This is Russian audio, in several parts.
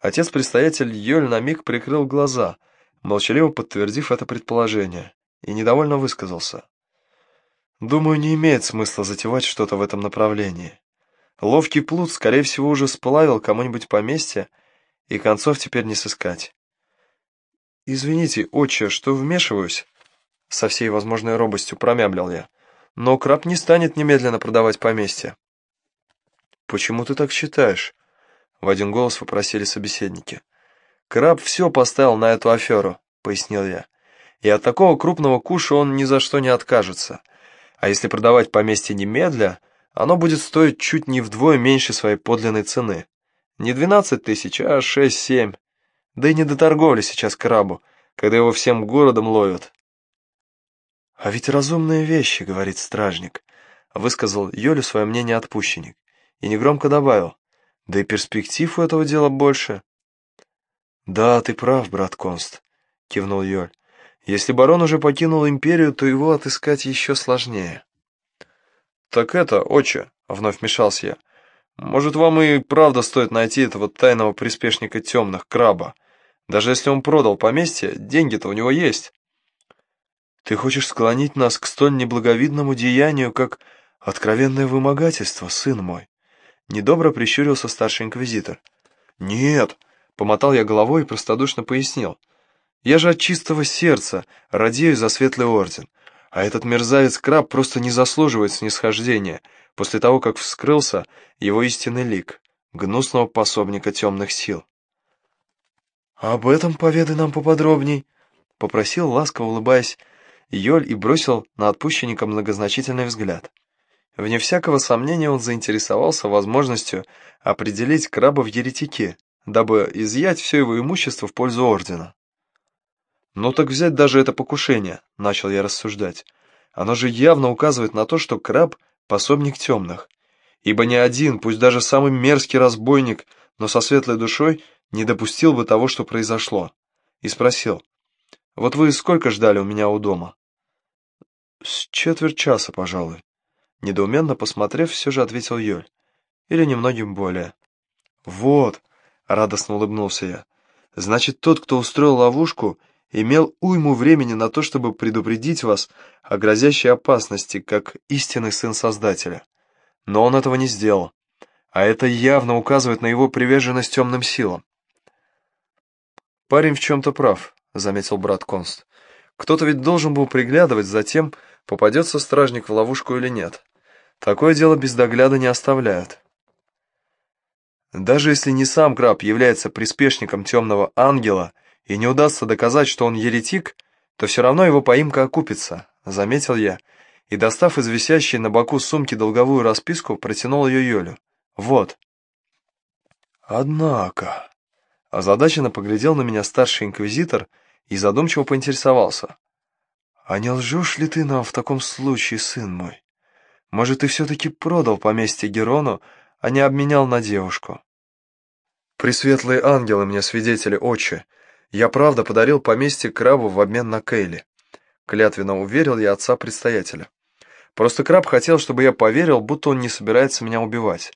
Отец-предстоятель Йоль на миг прикрыл глаза, молчаливо подтвердив это предположение, и недовольно высказался. «Думаю, не имеет смысла затевать что-то в этом направлении. Ловкий плут, скорее всего, уже сплавил кому-нибудь поместье, и концов теперь не сыскать. «Извините, отче, что вмешиваюсь?» Со всей возможной робостью промямлил я. «Но краб не станет немедленно продавать поместье». «Почему ты так считаешь?» В один голос вопросили собеседники. «Краб все поставил на эту аферу», — пояснил я. «И от такого крупного куша он ни за что не откажется. А если продавать поместье немедля, оно будет стоить чуть не вдвое меньше своей подлинной цены. Не двенадцать тысяч, а шесть-семь. Да и не до торговли сейчас крабу, когда его всем городом ловят». «А ведь разумные вещи», — говорит стражник, — высказал Йолю свое мнение отпущенник и негромко добавил. Да и перспектив у этого дела больше. Да, ты прав, брат Конст, кивнул Йоль. Если барон уже покинул империю, то его отыскать еще сложнее. Так это, отче, вновь вмешался я. Может, вам и правда стоит найти этого тайного приспешника темных, краба. Даже если он продал поместье, деньги-то у него есть. Ты хочешь склонить нас к столь неблаговидному деянию, как откровенное вымогательство, сын мой? Недобро прищурился старший инквизитор. «Нет!» — помотал я головой и простодушно пояснил. «Я же от чистого сердца радею за светлый орден, а этот мерзавец-краб просто не заслуживает снисхождения после того, как вскрылся его истинный лик, гнусного пособника темных сил». «Об этом поведай нам поподробней», — попросил, ласково улыбаясь, Йоль и бросил на отпущенника многозначительный взгляд. Вне всякого сомнения он заинтересовался возможностью определить краба в еретике, дабы изъять все его имущество в пользу ордена. «Ну так взять даже это покушение», — начал я рассуждать. «Оно же явно указывает на то, что краб — пособник темных, ибо ни один, пусть даже самый мерзкий разбойник, но со светлой душой, не допустил бы того, что произошло». И спросил, «Вот вы сколько ждали у меня у дома?» «С четверть часа, пожалуй». Недоуменно посмотрев, все же ответил Йоль. Или немногим более. «Вот!» — радостно улыбнулся я. «Значит, тот, кто устроил ловушку, имел уйму времени на то, чтобы предупредить вас о грозящей опасности, как истинный сын Создателя. Но он этого не сделал, а это явно указывает на его приверженность темным силам». «Парень в чем-то прав», — заметил брат Конст. «Кто-то ведь должен был приглядывать за тем, попадется стражник в ловушку или нет. Такое дело без догляда не оставляют. Даже если не сам краб является приспешником темного ангела и не удастся доказать, что он еретик, то все равно его поимка окупится, заметил я, и, достав из висящей на боку сумки долговую расписку, протянул ее Йолю. Вот. Однако... Озадаченно поглядел на меня старший инквизитор и задумчиво поинтересовался. «А не лжешь ли ты нам в таком случае, сын мой?» Может, ты все-таки продал поместье Герону, а не обменял на девушку? Пресветлые ангелы мне свидетели, отче. Я правда подарил поместье крабу в обмен на Кейли. Клятвенно уверил я отца-предстоятеля. Просто краб хотел, чтобы я поверил, будто он не собирается меня убивать.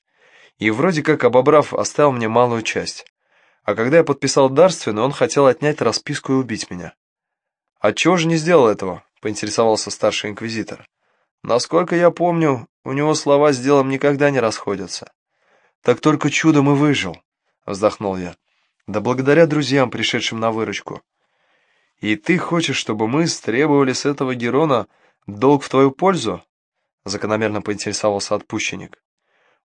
И вроде как, обобрав, оставил мне малую часть. А когда я подписал дарственную, он хотел отнять расписку и убить меня. «Отчего же не сделал этого?» — поинтересовался старший инквизитор. Насколько я помню, у него слова с делом никогда не расходятся. Так только чудом и выжил, вздохнул я. Да благодаря друзьям, пришедшим на выручку. И ты хочешь, чтобы мы стребовали с этого Герона долг в твою пользу? Закономерно поинтересовался отпущенник.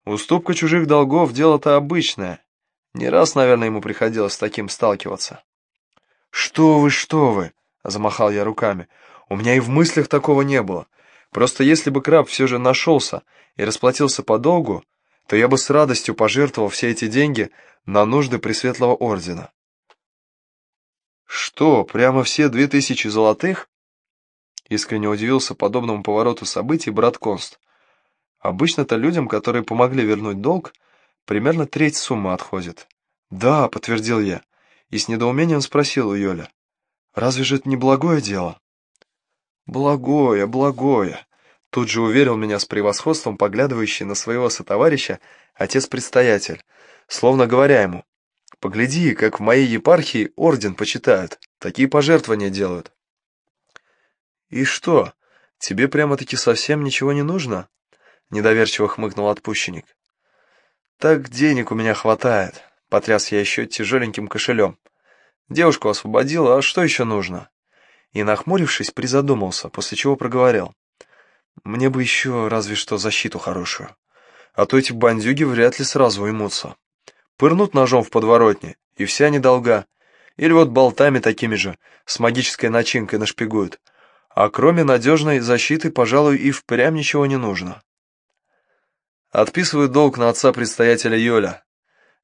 Уступка чужих долгов — дело-то обычное. Не раз, наверное, ему приходилось с таким сталкиваться. «Что вы, что вы!» — замахал я руками. «У меня и в мыслях такого не было. Просто если бы краб все же нашелся и расплатился по долгу, то я бы с радостью пожертвовал все эти деньги на нужды Пресветлого Ордена. «Что, прямо все две тысячи золотых?» Искренне удивился подобному повороту событий брат Конст. Обычно-то людям, которые помогли вернуть долг, примерно треть суммы отходит. «Да», — подтвердил я, и с недоумением спросил у Йоля. «Разве же это не благое дело?» «Благое, благое!» Тут же уверил меня с превосходством поглядывающий на своего сотоварища отец-предстоятель, словно говоря ему, Погляди, как в моей епархии орден почитают, такие пожертвования делают. И что, тебе прямо-таки совсем ничего не нужно? Недоверчиво хмыкнул отпущенник. Так денег у меня хватает, потряс я еще тяжеленьким кошелем. Девушку освободила, а что еще нужно? И, нахмурившись, призадумался, после чего проговорил. Мне бы еще разве что защиту хорошую. А то эти бандюги вряд ли сразу уймутся. Пырнут ножом в подворотне, и вся недолга. Или вот болтами такими же, с магической начинкой нашпигуют. А кроме надежной защиты, пожалуй, и впрямь ничего не нужно. Отписываю долг на отца-предстоятеля Йоля.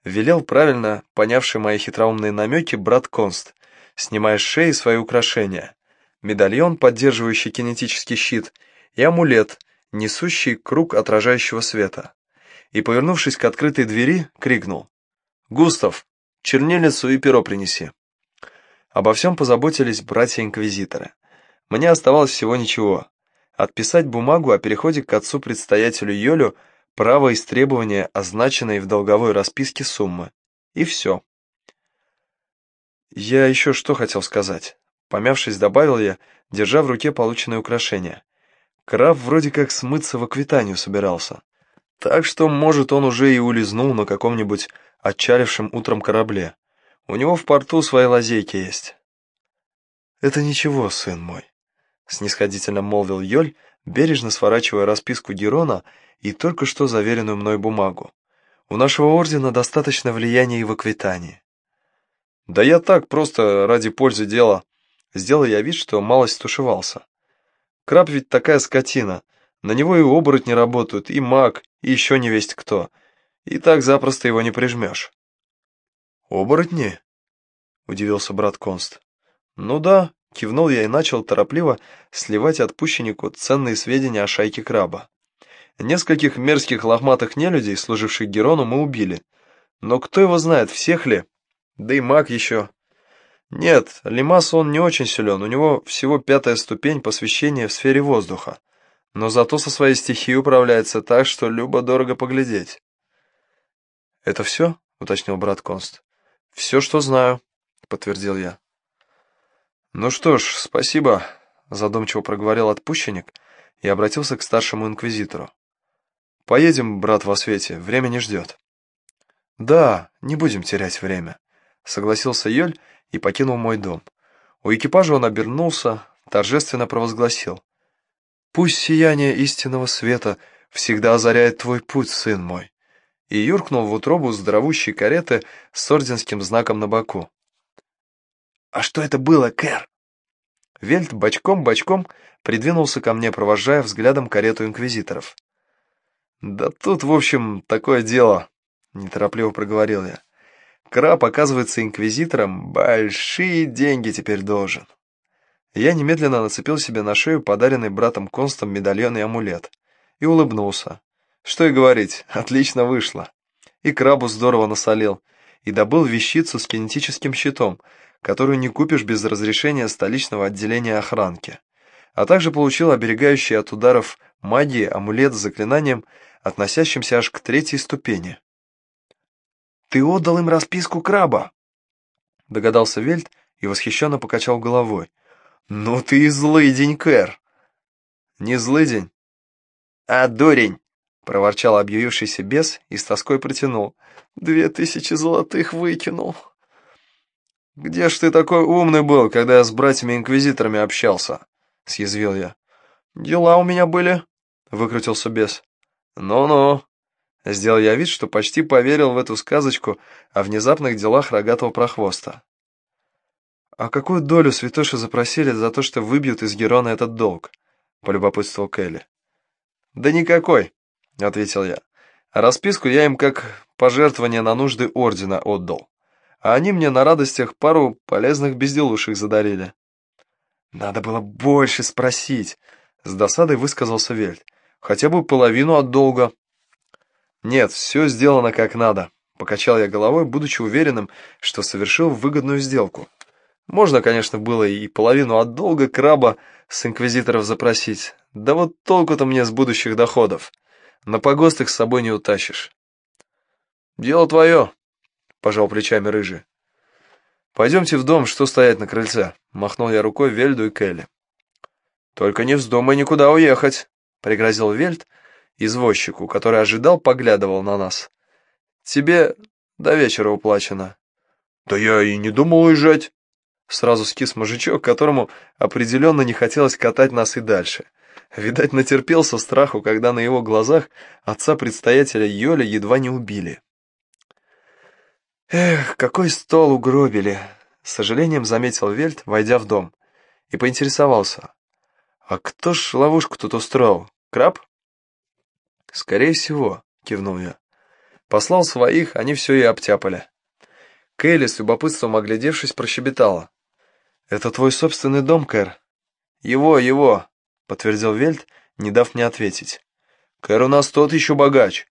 Велел правильно понявший мои хитроумные намеки брат Конст, снимая с шеи свои украшения. Медальон, поддерживающий кинетический щит, и амулет, несущий круг отражающего света. И, повернувшись к открытой двери, крикнул. «Густав, чернильницу и перо принеси». Обо всем позаботились братья-инквизиторы. Мне оставалось всего ничего. Отписать бумагу о переходе к отцу-предстоятелю Йолю право истребования означенной в долговой расписке суммы. И все. Я еще что хотел сказать. Помявшись, добавил я, держа в руке полученное украшение. Краб вроде как смыться в Аквитанию собирался. Так что, может, он уже и улизнул на каком-нибудь отчалившем утром корабле. У него в порту свои лазейки есть. «Это ничего, сын мой», — снисходительно молвил Йоль, бережно сворачивая расписку Герона и только что заверенную мной бумагу. «У нашего ордена достаточно влияния и в Аквитании». «Да я так, просто ради пользы дела». Сделал я вид, что малость тушевался. Краб ведь такая скотина. На него и оборотни работают, и маг, и еще не весть кто. И так запросто его не прижмешь. «Оборотни?» — удивился брат Конст. «Ну да», — кивнул я и начал торопливо сливать отпущеннику ценные сведения о шайке краба. Нескольких мерзких лохматых нелюдей, служивших Герону, мы убили. Но кто его знает, всех ли? Да и маг еще. Нет, Лимас он не очень силен, у него всего пятая ступень посвящения в сфере воздуха. Но зато со своей стихией управляется так, что любо-дорого поглядеть. «Это все?» — уточнил брат Конст. «Все, что знаю», — подтвердил я. «Ну что ж, спасибо», — задумчиво проговорил отпущенник и обратился к старшему инквизитору. «Поедем, брат во свете, время не ждет». «Да, не будем терять время», — согласился Йоль и покинул мой дом. У экипажа он обернулся, торжественно провозгласил. «Пусть сияние истинного света всегда озаряет твой путь, сын мой!» и юркнул в утробу здоровущей кареты с орденским знаком на боку. «А что это было, Кэр?» Вельт бочком-бочком придвинулся ко мне, провожая взглядом карету инквизиторов. «Да тут, в общем, такое дело», — неторопливо проговорил я. Краб, оказывается, инквизитором большие деньги теперь должен. Я немедленно нацепил себе на шею подаренный братом Констом медальон и амулет и улыбнулся. Что и говорить, отлично вышло. И крабу здорово насолил, и добыл вещицу с кинетическим щитом, которую не купишь без разрешения столичного отделения охранки. А также получил оберегающий от ударов магии амулет с заклинанием, относящимся аж к третьей ступени. «Ты отдал им расписку краба!» Догадался Вельт и восхищенно покачал головой. «Ну ты и злый день, Кэр!» «Не злый день, а дурень!» Проворчал объявившийся бес и с тоской протянул. «Две тысячи золотых выкинул!» «Где ж ты такой умный был, когда я с братьями-инквизиторами общался?» — съязвил я. «Дела у меня были», — выкрутился бес. «Ну-ну», Сделал я вид, что почти поверил в эту сказочку о внезапных делах рогатого прохвоста. «А какую долю святоши запросили за то, что выбьют из Герона этот долг?» — полюбопытствовал Келли. «Да никакой», — ответил я. «Расписку я им как пожертвование на нужды Ордена отдал, а они мне на радостях пару полезных безделушек задарили». «Надо было больше спросить», — с досадой высказался Вельт. «Хотя бы половину от долга». «Нет, все сделано как надо», — покачал я головой, будучи уверенным, что совершил выгодную сделку. Можно, конечно, было и половину от долга краба с инквизиторов запросить, да вот толку-то мне с будущих доходов. На погост их с собой не утащишь. «Дело твое», — пожал плечами рыжий. «Пойдемте в дом, что стоять на крыльце», — махнул я рукой Вельду и Келли. «Только не вздумай никуда уехать», — пригрозил Вельд извозчику, который ожидал, поглядывал на нас. «Тебе до вечера уплачено». «Да я и не думал уезжать», Сразу скис мужичок, которому определенно не хотелось катать нас и дальше. Видать, натерпелся страху, когда на его глазах отца-предстоятеля Йоля едва не убили. «Эх, какой стол угробили!» — с сожалением заметил Вельт, войдя в дом, и поинтересовался. «А кто ж ловушку тут устроил? Краб?» «Скорее всего», — кивнул я. «Послал своих, они все и обтяпали». Кейли с любопытством оглядевшись прощебетала. «Это твой собственный дом, Кэр?» «Его, его», — подтвердил Вельт, не дав мне ответить. «Кэр у нас тот еще богач.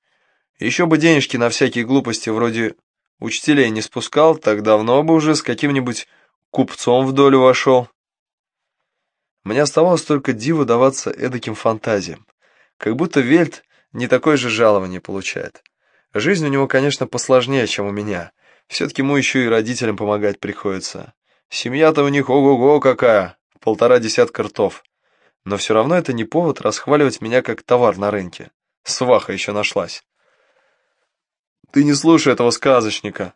Еще бы денежки на всякие глупости вроде учителей не спускал, так давно бы уже с каким-нибудь купцом в долю вошел». Мне оставалось только диву даваться эдаким фантазиям. Как будто Вельт не такое же жалование получает. Жизнь у него, конечно, посложнее, чем у меня. Все-таки ему еще и родителям помогать приходится. Семья-то у них ого-го какая, полтора десятка ртов. Но все равно это не повод расхваливать меня как товар на рынке. Сваха еще нашлась. «Ты не слушай этого сказочника,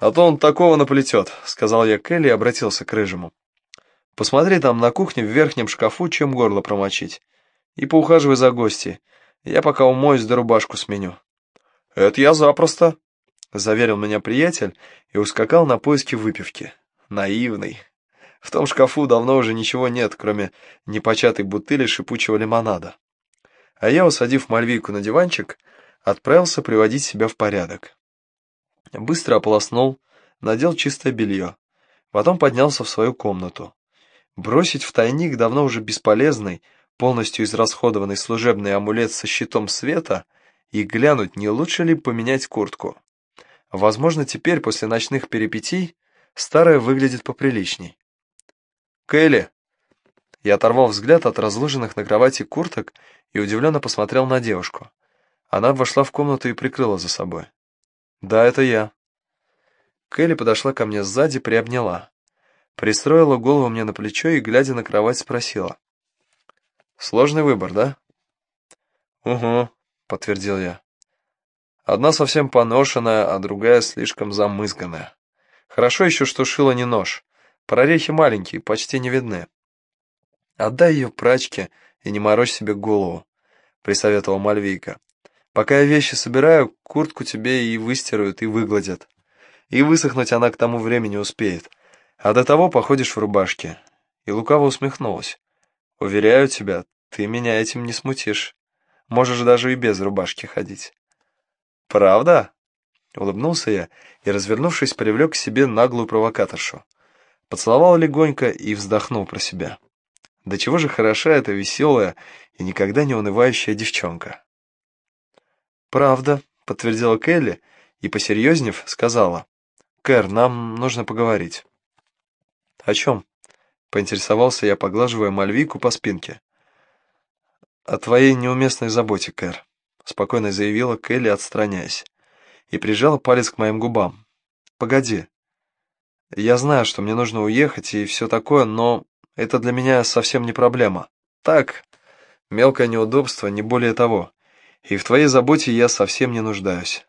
а то он такого наплетет», — сказал я Келли и обратился к Рыжему. «Посмотри там на кухне в верхнем шкафу, чем горло промочить. И поухаживай за гостей. Я пока умоюсь да рубашку сменю». «Это я запросто», — заверил меня приятель и ускакал на поиски выпивки наивный. В том шкафу давно уже ничего нет, кроме непочатой бутыли шипучего лимонада. А я, усадив Мальвийку на диванчик, отправился приводить себя в порядок. Быстро ополоснул, надел чистое белье. Потом поднялся в свою комнату. Бросить в тайник давно уже бесполезный, полностью израсходованный служебный амулет со щитом света и глянуть, не лучше ли поменять куртку. Возможно, теперь, после ночных перипетий, Старая выглядит поприличней. «Кэлли!» Я оторвал взгляд от разложенных на кровати курток и удивленно посмотрел на девушку. Она вошла в комнату и прикрыла за собой. «Да, это я». Кэлли подошла ко мне сзади, приобняла. Пристроила голову мне на плечо и, глядя на кровать, спросила. «Сложный выбор, да?» «Угу», — подтвердил я. «Одна совсем поношенная, а другая слишком замызганная». Хорошо еще, что шило не нож. Прорехи маленькие, почти не видны. «Отдай ее прачке и не морочь себе голову», — присоветовал Мальвийка. «Пока я вещи собираю, куртку тебе и выстирают, и выгладят. И высохнуть она к тому времени успеет. А до того походишь в рубашке». И лукаво усмехнулась. «Уверяю тебя, ты меня этим не смутишь. Можешь даже и без рубашки ходить». «Правда?» Улыбнулся я и, развернувшись, привлек к себе наглую провокаторшу. Поцеловал легонько и вздохнул про себя. Да чего же хороша эта веселая и никогда не унывающая девчонка. «Правда», — подтвердила Келли и, посерьезнев, сказала. «Кэр, нам нужно поговорить». «О чем?» — поинтересовался я, поглаживая Мальвику по спинке. «О твоей неуместной заботе, Кэр», — спокойно заявила Келли, отстраняясь и прижала палец к моим губам. «Погоди. Я знаю, что мне нужно уехать и все такое, но это для меня совсем не проблема. Так, мелкое неудобство, не более того. И в твоей заботе я совсем не нуждаюсь».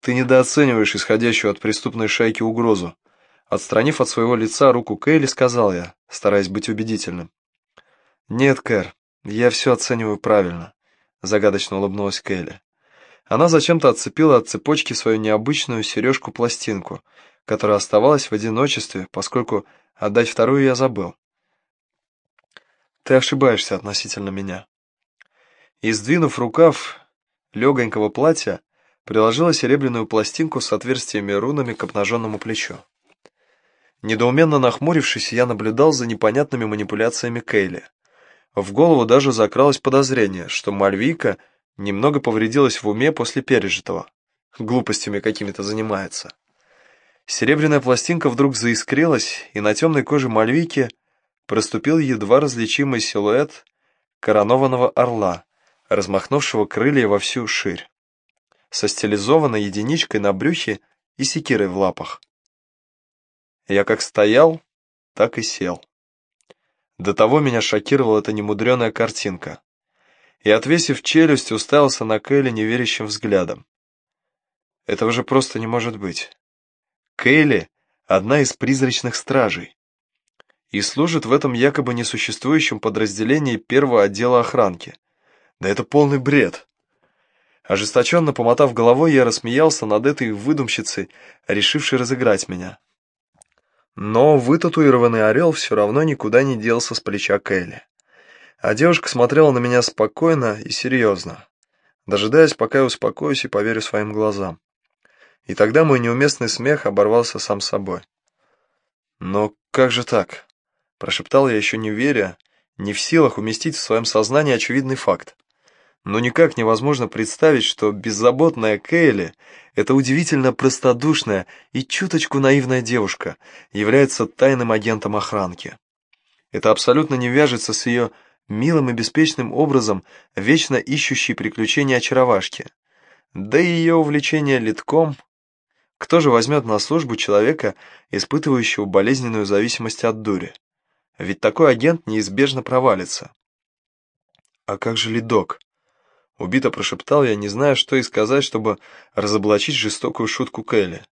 «Ты недооцениваешь исходящую от преступной шайки угрозу», Отстранив от своего лица руку Кейли, сказал я, стараясь быть убедительным. «Нет, Кэр, я все оцениваю правильно», — загадочно улыбнулась Кейли. Она зачем-то отцепила от цепочки свою необычную сережку-пластинку, которая оставалась в одиночестве, поскольку отдать вторую я забыл. Ты ошибаешься относительно меня. И, сдвинув рукав легонького платья, приложила серебряную пластинку с отверстиями рунами к обнаженному плечу. Недоуменно нахмурившись, я наблюдал за непонятными манипуляциями Кейли. В голову даже закралось подозрение, что Мальвика — Немного повредилась в уме после пережитого. Глупостями какими-то занимается. Серебряная пластинка вдруг заискрилась, и на темной коже Мальвики проступил едва различимый силуэт коронованного орла, размахнувшего крылья во всю ширь. со стилизованной единичкой на брюхе и секирой в лапах. Я как стоял, так и сел. До того меня шокировала эта немудреная картинка. И, отвесив челюсть, уставился на Кэлли неверящим взглядом. Этого же просто не может быть. Кэлли — одна из призрачных стражей. И служит в этом якобы несуществующем подразделении первого отдела охранки. Да это полный бред. Ожесточенно помотав головой, я рассмеялся над этой выдумщицей, решившей разыграть меня. Но вытатуированный орел все равно никуда не делся с плеча Кэлли. А девушка смотрела на меня спокойно и серьезно, дожидаясь, пока я успокоюсь и поверю своим глазам. И тогда мой неуместный смех оборвался сам собой. «Но как же так?» – прошептал я еще не веря, не в силах уместить в своем сознании очевидный факт. Но никак невозможно представить, что беззаботная Кейли, эта удивительно простодушная и чуточку наивная девушка, является тайным агентом охранки. Это абсолютно не вяжется с ее милым и беспечным образом, вечно ищущей приключения очаровашки. Да и ее увлечение литком. Кто же возьмет на службу человека, испытывающего болезненную зависимость от дури? Ведь такой агент неизбежно провалится. А как же ледок? Убито прошептал я, не зная, что и сказать, чтобы разоблачить жестокую шутку Келли.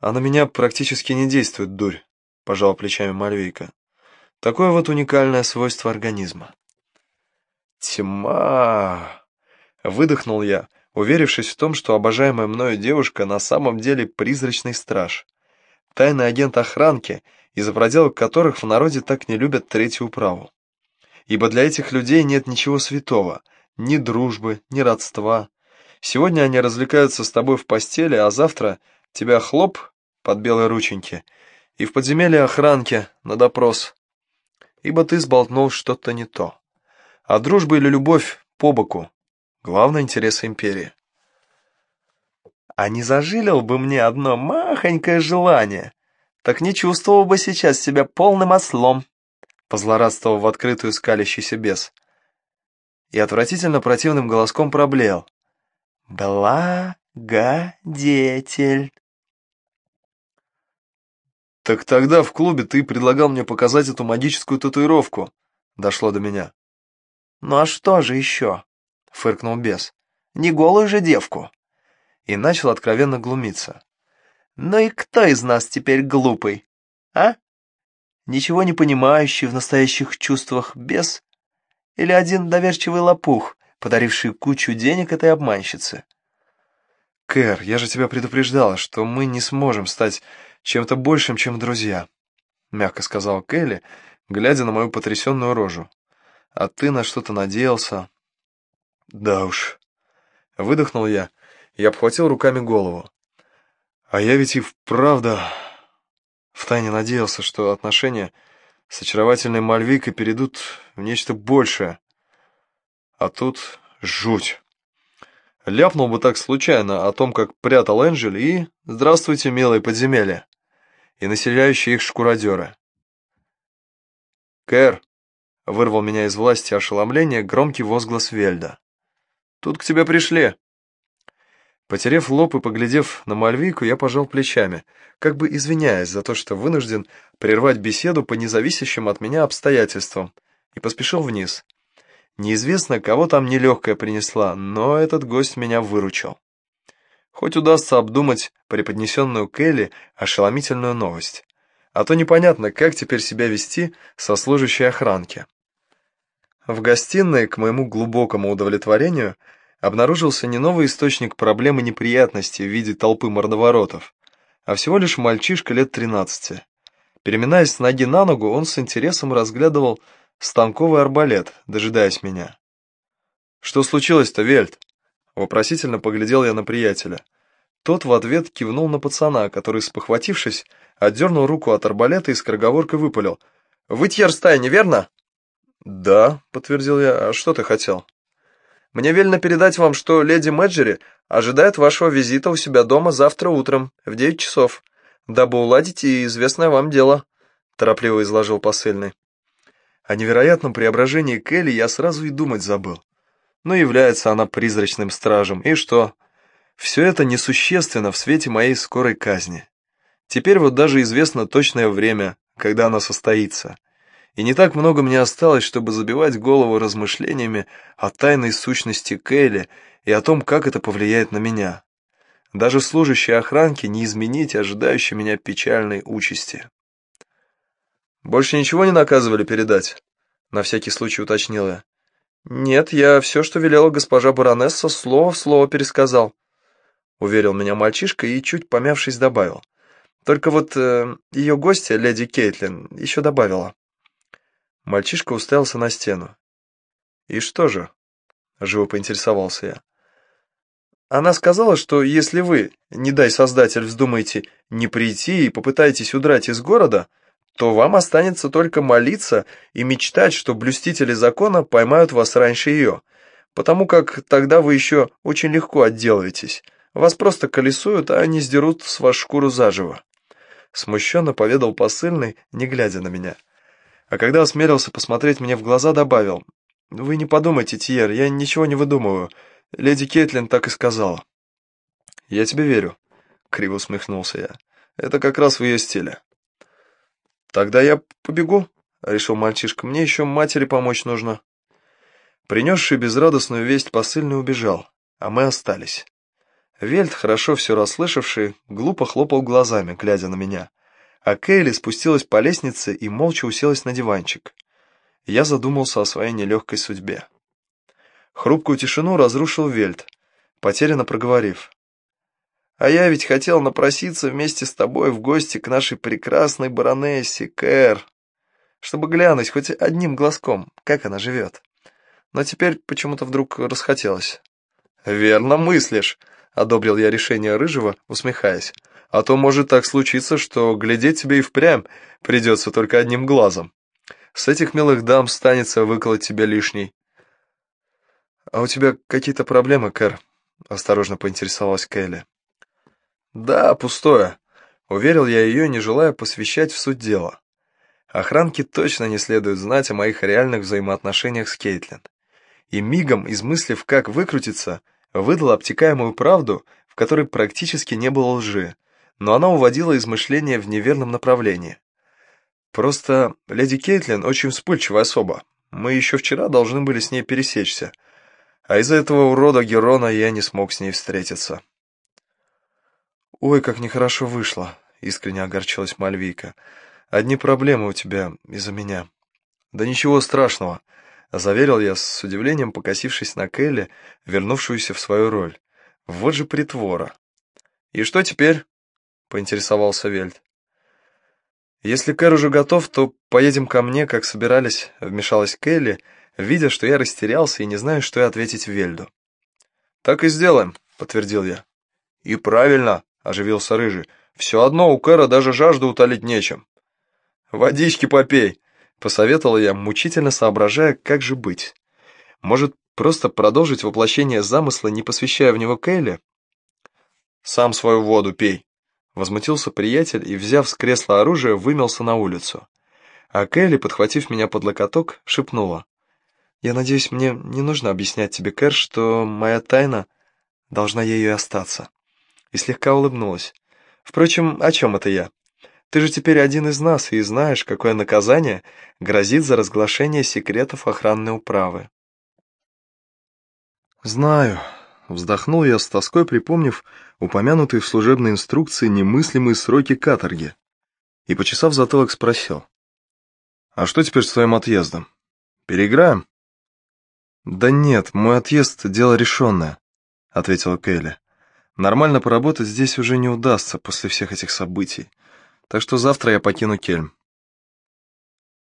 «А на меня практически не действует дурь», — пожал плечами Мальвейка. «Такое вот уникальное свойство организма». «Тьма!» — выдохнул я, уверившись в том, что обожаемая мною девушка на самом деле призрачный страж. Тайный агент охранки, из-за проделок которых в народе так не любят третью управу. Ибо для этих людей нет ничего святого — ни дружбы, ни родства. Сегодня они развлекаются с тобой в постели, а завтра тебя хлоп под белые рученьки и в подземелье охранки на допрос, ибо ты сболтнул что-то не то. А дружба или любовь по боку — главный интерес империи. А не зажилил бы мне одно махонькое желание, так не чувствовал бы сейчас себя полным ослом, позлорадствовал в открытую скалящийся бес и отвратительно противным голоском проблеял. «Благодетель». «Так тогда в клубе ты предлагал мне показать эту магическую татуировку», — дошло до меня. «Ну а что же еще?» — фыркнул бес. «Не голую же девку». И начал откровенно глумиться. «Ну и кто из нас теперь глупый, а? Ничего не понимающий в настоящих чувствах бес или один доверчивый лопух, подаривший кучу денег этой обманщице? Кэр, я же тебя предупреждала, что мы не сможем стать чем-то большим, чем друзья, мягко сказал Келли, глядя на мою потрясенную рожу. А ты на что-то надеялся? Да уж. Выдохнул я и обхватил руками голову. А я ведь и вправду втайне надеялся, что отношения с очаровательной Мальвикой перейдут в нечто большее. А тут жуть. Ляпнул бы так случайно о том, как прятал Энджель, и «Здравствуйте, милые подземелья!» и населяющие их шкуродеры. «Кэр!» — вырвал меня из власти ошеломления громкий возглас Вельда. «Тут к тебе пришли!» Потерев лоб и поглядев на Мальвику, я пожал плечами, как бы извиняясь за то, что вынужден прервать беседу по независящим от меня обстоятельствам, и поспешил вниз. Неизвестно, кого там нелегкая принесла, но этот гость меня выручил. Хоть удастся обдумать преподнесенную Келли ошеломительную новость. А то непонятно, как теперь себя вести со служащей охранки. В гостиной, к моему глубокому удовлетворению, обнаружился не новый источник проблем и неприятностей в виде толпы мордоворотов, а всего лишь мальчишка лет тринадцати. Переминаясь с ноги на ногу, он с интересом разглядывал станковый арбалет, дожидаясь меня. «Что случилось-то, Вельт?» Вопросительно поглядел я на приятеля. Тот в ответ кивнул на пацана, который, спохватившись, отдернул руку от арбалета и скороговоркой выпалил. «Вы Тьерстай, верно?» «Да», — подтвердил я. «А что ты хотел?» Мне велено передать вам, что леди Мэджери ожидает вашего визита у себя дома завтра утром в девять часов, дабы уладить и известное вам дело», — торопливо изложил посыльный. О невероятном преображении Келли я сразу и думать забыл. Но является она призрачным стражем, и что? Все это несущественно в свете моей скорой казни. Теперь вот даже известно точное время, когда она состоится. И не так много мне осталось, чтобы забивать голову размышлениями о тайной сущности Кейли и о том, как это повлияет на меня. Даже служащие охранки не изменить ожидающей меня печальной участи. «Больше ничего не наказывали передать?» — на всякий случай уточнил я. «Нет, я все, что велела госпожа баронесса, слово в слово пересказал», — уверил меня мальчишка и, чуть помявшись, добавил. «Только вот э, ее гостья, леди Кейтлин, еще добавила». Мальчишка уставился на стену. «И что же?» — живо поинтересовался я. Она сказала, что если вы, не дай создатель, вздумаете не прийти и попытаетесь удрать из города, то вам останется только молиться и мечтать, что блюстители закона поймают вас раньше ее, потому как тогда вы еще очень легко отделаетесь. Вас просто колесуют, а они сдерут с вас шкуру заживо. Смущенно поведал посыльный, не глядя на меня. А когда осмелился посмотреть мне в глаза, добавил, «Вы не подумайте, Тьер, я ничего не выдумываю. Леди Кетлин так и сказала». «Я тебе верю», — криво усмехнулся я. «Это как раз в ее стиле». «Тогда я побегу», — решил мальчишка. «Мне еще матери помочь нужно». Принесший безрадостную весть посыльный убежал, а мы остались. Вельт, хорошо все расслышавший, глупо хлопал глазами, глядя на меня, а Кейли спустилась по лестнице и молча уселась на диванчик. Я задумался о своей нелегкой судьбе. Хрупкую тишину разрушил Вельт, потерянно проговорив. А я ведь хотел напроситься вместе с тобой в гости к нашей прекрасной баронессе, Кэр, чтобы глянуть хоть одним глазком, как она живет. Но теперь почему-то вдруг расхотелось. «Верно мыслишь», — одобрил я решение Рыжего, усмехаясь. «А то может так случиться, что глядеть тебе и впрямь придется только одним глазом. С этих милых дам станется выколоть тебе лишний». «А у тебя какие-то проблемы, Кэр?» — осторожно поинтересовалась Келли. «Да, пустое», — уверил я ее, не желая посвящать в суть дела. Охранке точно не следует знать о моих реальных взаимоотношениях с Кейтлин. И мигом, измыслив, как выкрутиться, выдал обтекаемую правду, в которой практически не было лжи, но она уводила измышления в неверном направлении. Просто леди Кейтлин очень вспыльчивая особа. Мы еще вчера должны были с ней пересечься, а из-за этого урода Герона я не смог с ней встретиться. «Ой, как нехорошо вышло», — искренне огорчилась Мальвийка. «Одни проблемы у тебя из-за меня». «Да ничего страшного», — заверил я с удивлением, покосившись на Келли, вернувшуюся в свою роль. «Вот же притвора». «И что теперь?» — поинтересовался Вельт. «Если Кэр уже готов, то поедем ко мне, как собирались», — вмешалась Келли, видя, что я растерялся и не знаю, что и ответить Вельду. «Так и сделаем», — подтвердил я. «И правильно», — оживился Рыжий. «Все одно у Кэра даже жажду утолить нечем». «Водички попей», — посоветовал я, мучительно соображая, как же быть. «Может, просто продолжить воплощение замысла, не посвящая в него Кейли?» «Сам свою воду пей», — возмутился приятель и, взяв с кресла оружие, вымелся на улицу. А Келли, подхватив меня под локоток, шепнула. «Я надеюсь, мне не нужно объяснять тебе, Кэр, что моя тайна должна ею остаться» и слегка улыбнулась. «Впрочем, о чем это я? Ты же теперь один из нас и знаешь, какое наказание грозит за разглашение секретов охранной управы». «Знаю», — вздохнул я с тоской, припомнив упомянутые в служебной инструкции немыслимые сроки каторги, и, почесав затылок, спросил. «А что теперь с твоим отъездом? Переиграем?» «Да нет, мой отъезд — дело решенное», — ответила Келли. Нормально поработать здесь уже не удастся после всех этих событий, так что завтра я покину Кельм.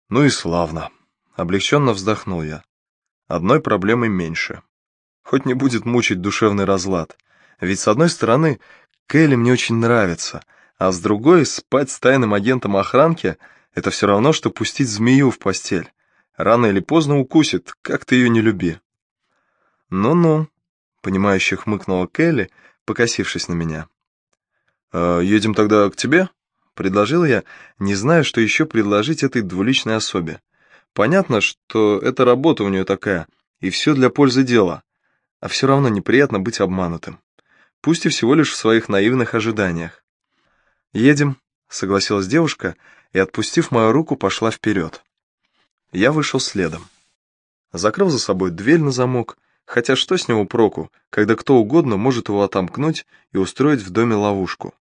Ну и славно. Облегченно вздохнул я. Одной проблемой меньше. Хоть не будет мучить душевный разлад. Ведь с одной стороны, Келли мне очень нравится, а с другой, спать с тайным агентом охранки — это все равно, что пустить змею в постель. Рано или поздно укусит, как ты ее не люби. «Ну-ну», — понимающе хмыкнула Келли, — покосившись на меня. «Э, «Едем тогда к тебе?» — предложил я, не зная, что еще предложить этой двуличной особе. Понятно, что эта работа у нее такая, и все для пользы дела, а все равно неприятно быть обманутым. пусть и всего лишь в своих наивных ожиданиях. «Едем», — согласилась девушка, и, отпустив мою руку, пошла вперед. Я вышел следом. Закрыл за собой дверь на замок, хотя что с него проку, когда кто угодно может его отомкнуть и устроить в доме ловушку.